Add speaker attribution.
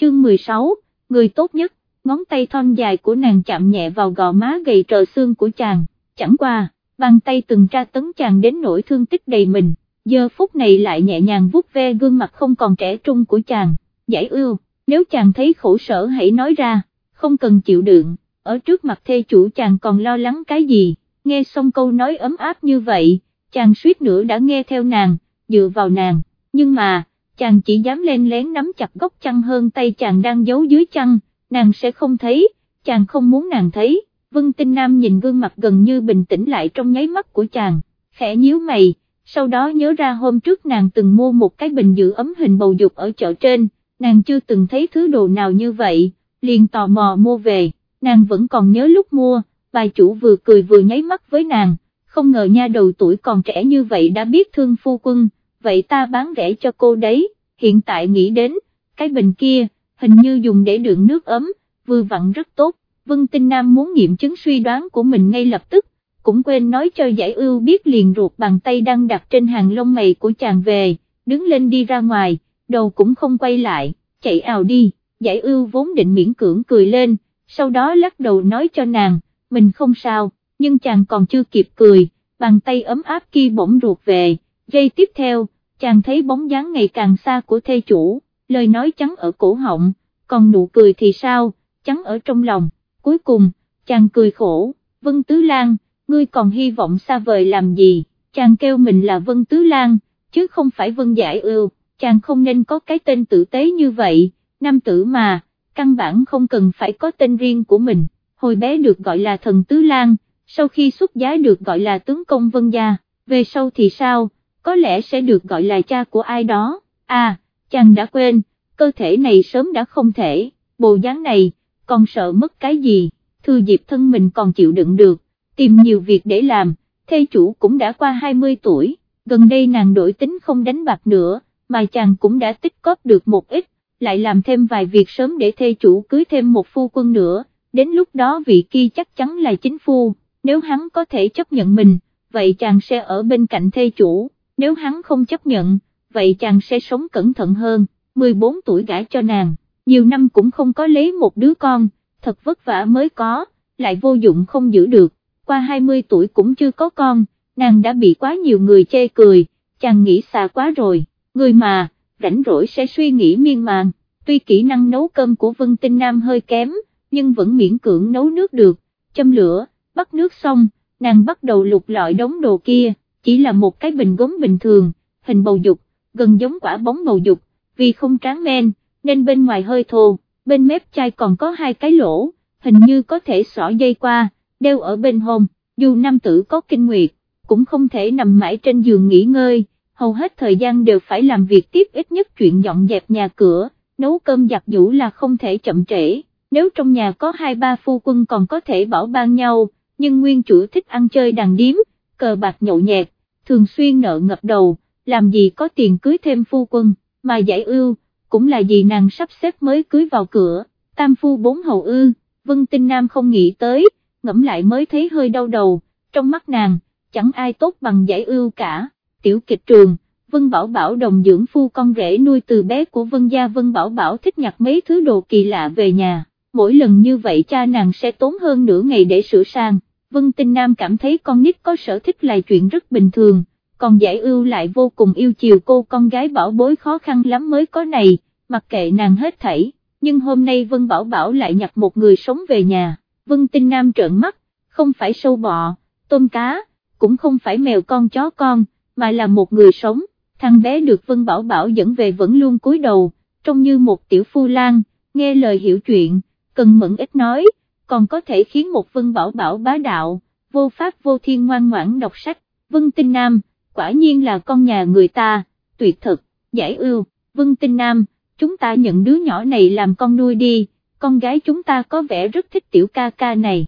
Speaker 1: chương 16, người tốt nhất, ngón tay thon dài của nàng chạm nhẹ vào gò má gầy trờ xương của chàng, chẳng qua, bàn tay từng tra tấn chàng đến nỗi thương tích đầy mình, giờ phút này lại nhẹ nhàng vuốt ve gương mặt không còn trẻ trung của chàng, giải ưu, nếu chàng thấy khổ sở hãy nói ra, không cần chịu đựng, ở trước mặt thê chủ chàng còn lo lắng cái gì, nghe xong câu nói ấm áp như vậy, chàng suýt nữa đã nghe theo nàng, dựa vào nàng, nhưng mà, chàng chỉ dám lên lén nắm chặt góc chăn hơn tay chàng đang giấu dưới chăn, nàng sẽ không thấy, chàng không muốn nàng thấy, Vân Tinh Nam nhìn gương mặt gần như bình tĩnh lại trong nháy mắt của chàng, khẽ nhíu mày, sau đó nhớ ra hôm trước nàng từng mua một cái bình giữ ấm hình bầu dục ở chợ trên, nàng chưa từng thấy thứ đồ nào như vậy, liền tò mò mua về, nàng vẫn còn nhớ lúc mua, bà chủ vừa cười vừa nháy mắt với nàng, không ngờ nha đầu tuổi còn trẻ như vậy đã biết thương phu quân, vậy ta bán rẻ cho cô đấy, hiện tại nghĩ đến, cái bình kia, hình như dùng để đựng nước ấm, vừa vặn rất tốt, Vân Tinh Nam muốn nghiệm chứng suy đoán của mình ngay lập tức, cũng quên nói cho giải ưu biết liền ruột bàn tay đang đặt trên hàng lông mày của chàng về, đứng lên đi ra ngoài, đầu cũng không quay lại, chạy ào đi, giải ưu vốn định miễn cưỡng cười lên, sau đó lắc đầu nói cho nàng, mình không sao, nhưng chàng còn chưa kịp cười, bàn tay ấm áp kia bỗng ruột về, giây tiếp theo, chàng thấy bóng dáng ngày càng xa của thê chủ, lời nói trắng ở cổ họng, còn nụ cười thì sao, trắng ở trong lòng, cuối cùng, chàng cười khổ, Vân Tứ Lan, ngươi còn hy vọng xa vời làm gì, chàng kêu mình là Vân Tứ Lan, chứ không phải Vân Giải Ưu, chàng không nên có cái tên tử tế như vậy, nam tử mà, căn bản không cần phải có tên riêng của mình, hồi bé được gọi là thần Tứ Lan, sau khi xuất giá được gọi là tướng công Vân Gia, về sau thì sao, có lẽ sẽ được gọi là cha của ai đó, à, chàng đã quên, cơ thể này sớm đã không thể, bộ dáng này, còn sợ mất cái gì, thư dịp thân mình còn chịu đựng được, tìm nhiều việc để làm, thê chủ cũng đã qua 20 tuổi, gần đây nàng đổi tính không đánh bạc nữa, mà chàng cũng đã tích cóp được một ít, lại làm thêm vài việc sớm để thê chủ cưới thêm một phu quân nữa, đến lúc đó vị kia chắc chắn là chính phu, nếu hắn có thể chấp nhận mình, vậy chàng sẽ ở bên cạnh thê chủ, nếu hắn không chấp nhận, vậy chàng sẽ sống cẩn thận hơn, 14 tuổi gả cho nàng, nhiều năm cũng không có lấy một đứa con, thật vất vả mới có, lại vô dụng không giữ được, qua 20 tuổi cũng chưa có con, nàng đã bị quá nhiều người chê cười, chàng nghĩ xa quá rồi, người mà, rảnh rỗi sẽ suy nghĩ miên man, tuy kỹ năng nấu cơm của Vân Tinh Nam hơi kém, nhưng vẫn miễn cưỡng nấu nước được, châm lửa, bắt nước xong, nàng bắt đầu lục lọi đống đồ kia, chỉ là một cái bình gốm bình thường, hình bầu dục, gần giống quả bóng bầu dục, vì không tráng men, nên bên ngoài hơi thô, bên mép chai còn có hai cái lỗ, hình như có thể xỏ dây qua, đeo ở bên hông, dù nam tử có kinh nguyệt, cũng không thể nằm mãi trên giường nghỉ ngơi, hầu hết thời gian đều phải làm việc tiếp ít nhất chuyện dọn dẹp nhà cửa, nấu cơm giặt giũ là không thể chậm trễ, nếu trong nhà có hai ba phu quân còn có thể bảo ban nhau, nhưng nguyên chủ thích ăn chơi đàn điếm, cờ bạc nhậu nhẹt, thường xuyên nợ ngập đầu, làm gì có tiền cưới thêm phu quân, mà giải ưu, cũng là vì nàng sắp xếp mới cưới vào cửa, tam phu bốn hầu ư, Vân Tinh Nam không nghĩ tới, ngẫm lại mới thấy hơi đau đầu, trong mắt nàng, chẳng ai tốt bằng giải ưu cả, tiểu kịch trường. Vân Bảo Bảo đồng dưỡng phu con rể nuôi từ bé của Vân Gia Vân Bảo Bảo thích nhặt mấy thứ đồ kỳ lạ về nhà, mỗi lần như vậy cha nàng sẽ tốn hơn nửa ngày để sửa sang, Vân Tinh Nam cảm thấy con nít có sở thích là chuyện rất bình thường, còn giải ưu lại vô cùng yêu chiều cô con gái bảo bối khó khăn lắm mới có này, mặc kệ nàng hết thảy, nhưng hôm nay Vân Bảo Bảo lại nhặt một người sống về nhà, Vân Tinh Nam trợn mắt, không phải sâu bọ, tôm cá, cũng không phải mèo con chó con, mà là một người sống, thằng bé được Vân Bảo Bảo dẫn về vẫn luôn cúi đầu, trông như một tiểu phu lang. nghe lời hiểu chuyện, cần mẫn ít nói, còn có thể khiến một Vân Bảo Bảo bá đạo, vô pháp vô thiên ngoan ngoãn đọc sách, Vân Tinh Nam, quả nhiên là con nhà người ta, tuyệt thực, giải ưu, Vân Tinh Nam, chúng ta nhận đứa nhỏ này làm con nuôi đi, con gái chúng ta có vẻ rất thích tiểu ca ca này,